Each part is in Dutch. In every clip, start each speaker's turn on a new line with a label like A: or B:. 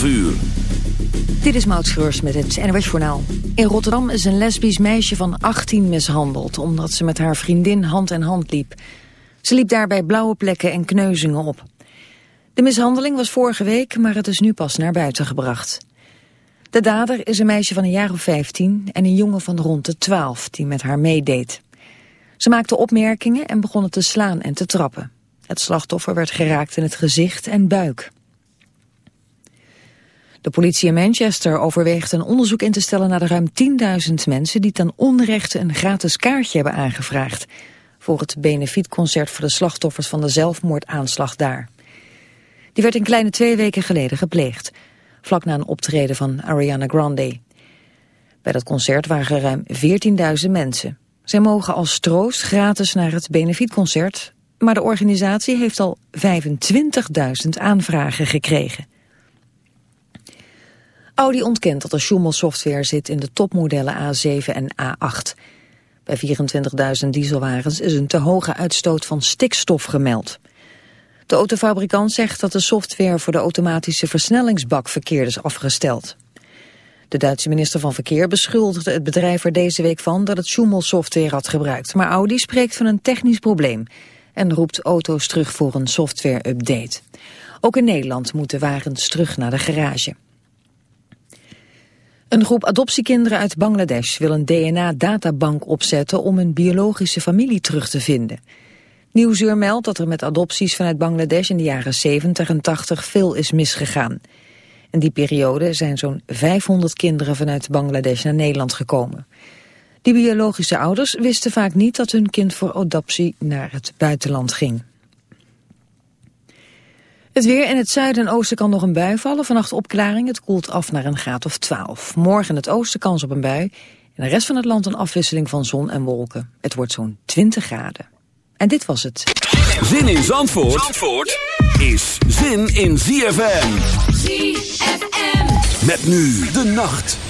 A: 12 uur.
B: Dit is Maud Schreurs met het NWS Journaal. In Rotterdam is een lesbisch meisje van 18 mishandeld... omdat ze met haar vriendin hand in hand liep. Ze liep daarbij blauwe plekken en kneuzingen op. De mishandeling was vorige week, maar het is nu pas naar buiten gebracht. De dader is een meisje van een jaar of 15 en een jongen van rond de 12 die met haar meedeed. Ze maakte opmerkingen en begonnen te slaan en te trappen. Het slachtoffer werd geraakt in het gezicht en buik. De politie in Manchester overweegt een onderzoek in te stellen naar de ruim 10.000 mensen die ten onrechte een gratis kaartje hebben aangevraagd voor het benefietconcert voor de slachtoffers van de zelfmoordaanslag daar. Die werd een kleine twee weken geleden gepleegd, vlak na een optreden van Ariana Grande. Bij dat concert waren ruim 14.000 mensen. Zij mogen als troost gratis naar het benefietconcert, maar de organisatie heeft al 25.000 aanvragen gekregen. Audi ontkent dat er Schumel-software zit in de topmodellen A7 en A8. Bij 24.000 dieselwagens is een te hoge uitstoot van stikstof gemeld. De autofabrikant zegt dat de software voor de automatische versnellingsbak verkeerd is afgesteld. De Duitse minister van Verkeer beschuldigde het bedrijf er deze week van dat het Schumel-software had gebruikt. Maar Audi spreekt van een technisch probleem en roept auto's terug voor een software-update. Ook in Nederland moeten wagens terug naar de garage. Een groep adoptiekinderen uit Bangladesh wil een DNA-databank opzetten om een biologische familie terug te vinden. Nieuwsuur meldt dat er met adopties vanuit Bangladesh in de jaren 70 en 80 veel is misgegaan. In die periode zijn zo'n 500 kinderen vanuit Bangladesh naar Nederland gekomen. Die biologische ouders wisten vaak niet dat hun kind voor adoptie naar het buitenland ging. Het weer in het zuiden en oosten kan nog een bui vallen. Vannacht opklaring, het koelt af naar een graad of 12. Morgen in het oosten kans op een bui. In de rest van het land een afwisseling van zon en wolken. Het wordt zo'n 20 graden. En dit was het.
A: Zin in Zandvoort, Zandvoort is zin in ZFM. ZFM. Met nu de nacht.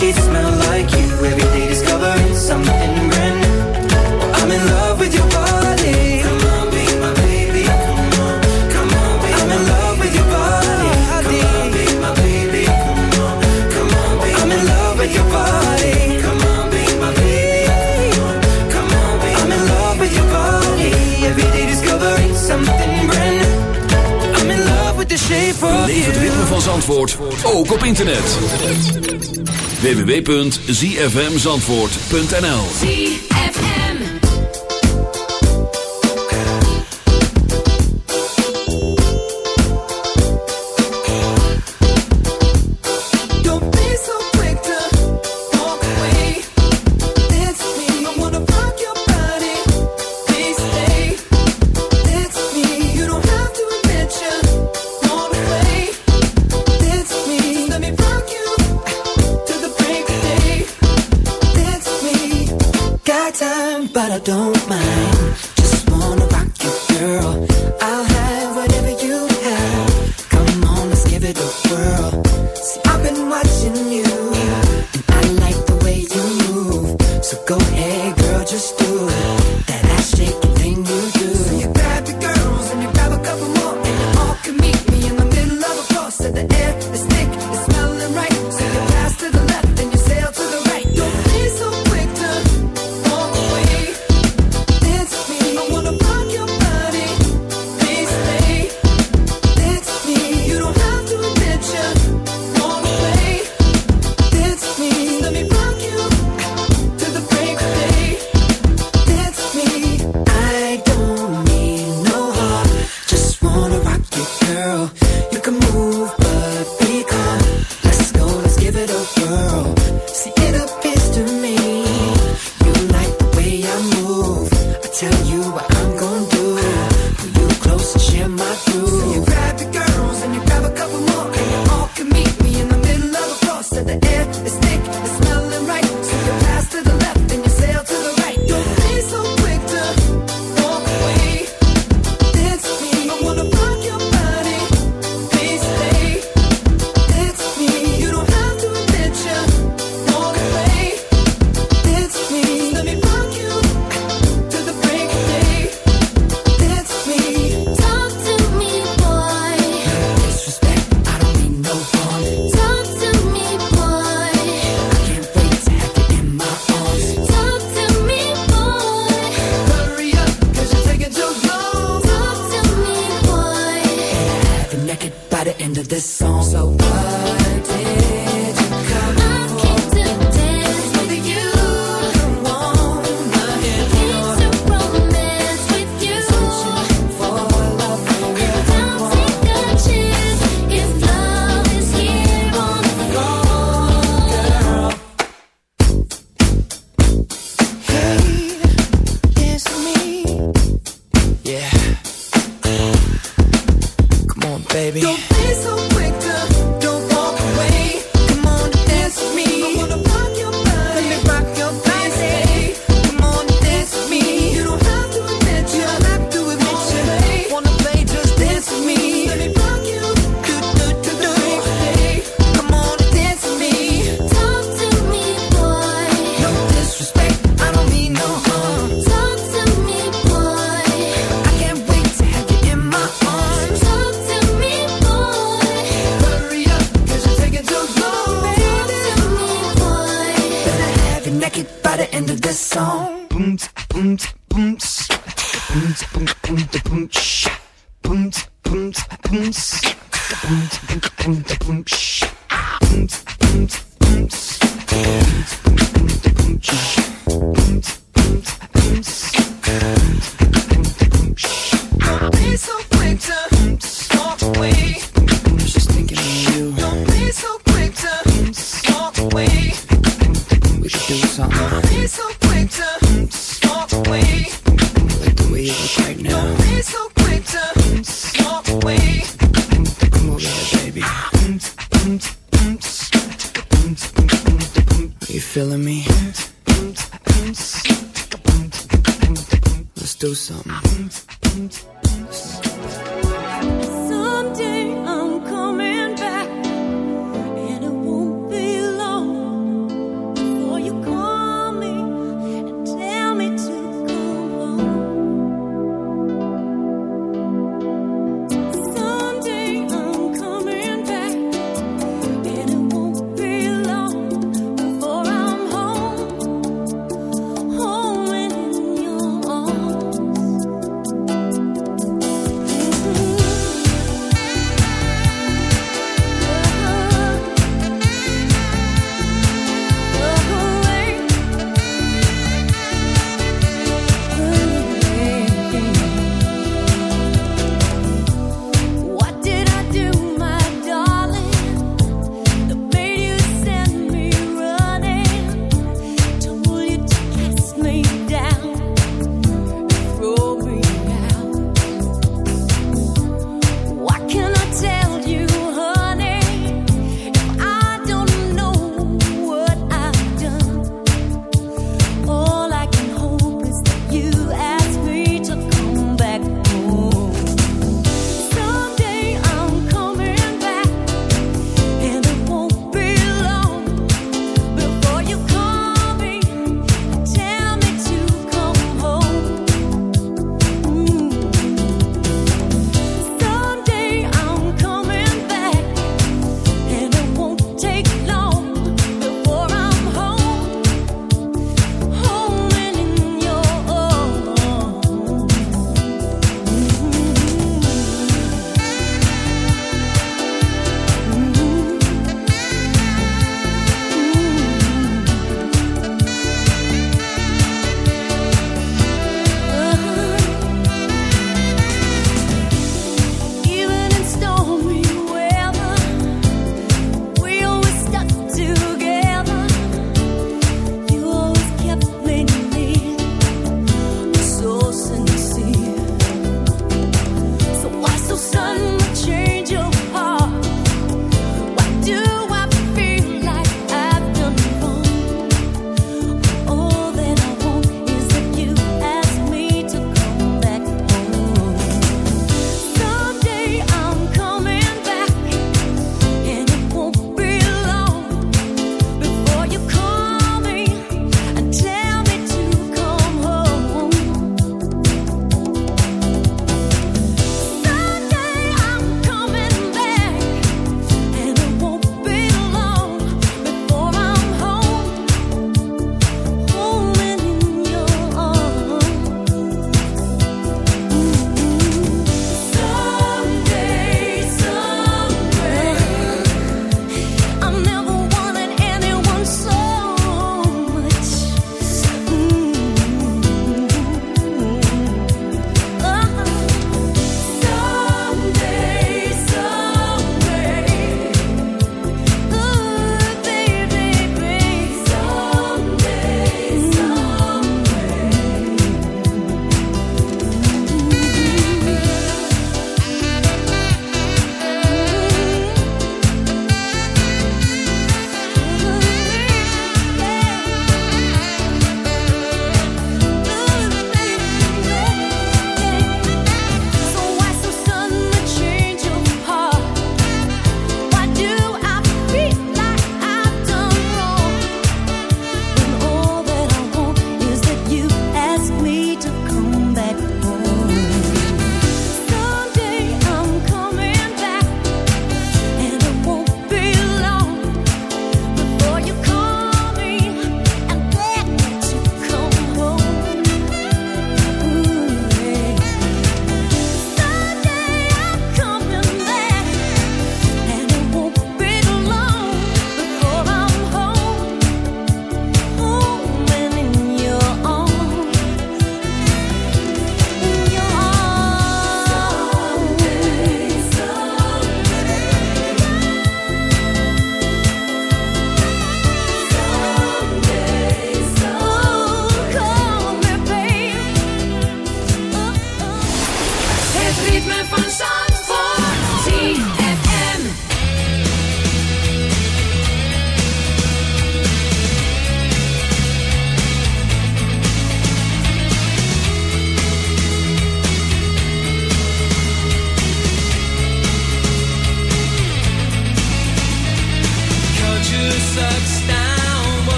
C: sheets smell like you. Every day discovering something brand new. I'm in love with your body. Come on, be my baby. Come on, come on, be I'm in love with your body. Come on, be my baby. Come on, come on, be I'm in love with your body. Come on, be my baby. Come on, come on, be I'm in love with your body. Every day discovering something brand new. I'm in love with the shape of
A: Beleef het ritme van Zandvoort, ook op internet. www.zfmzandvoort.nl
D: go ahead, girl, just do it.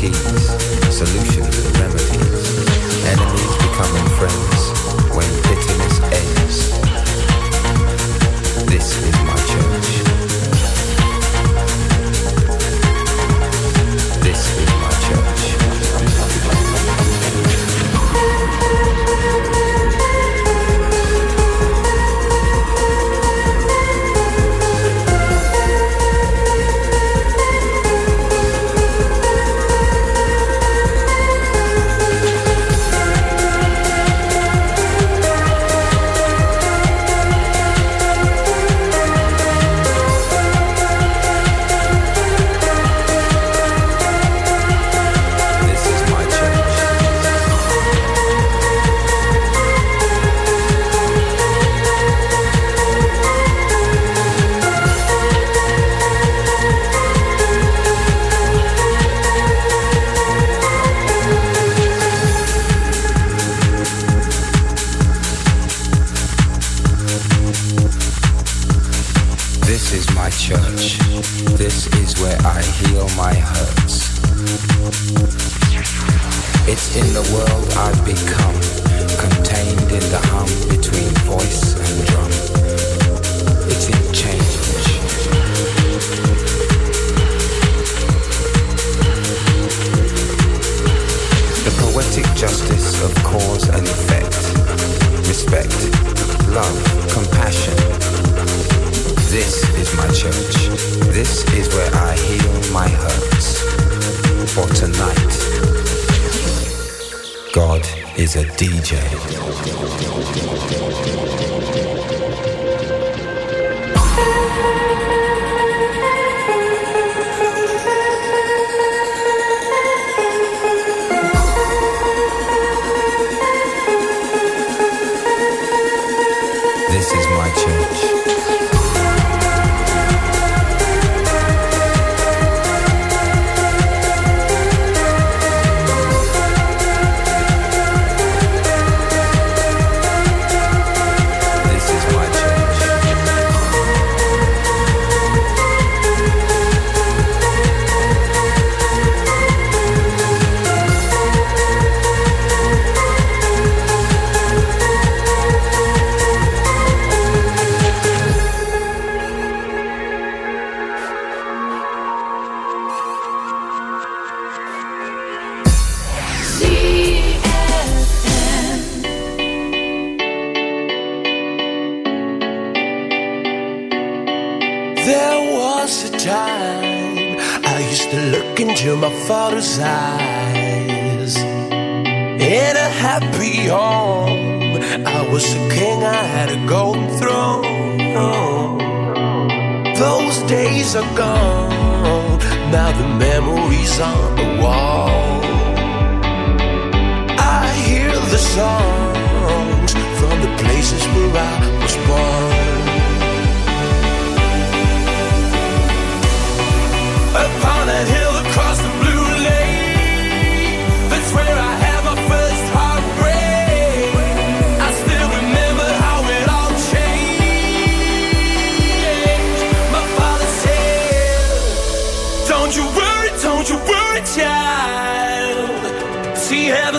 E: keys, solutions.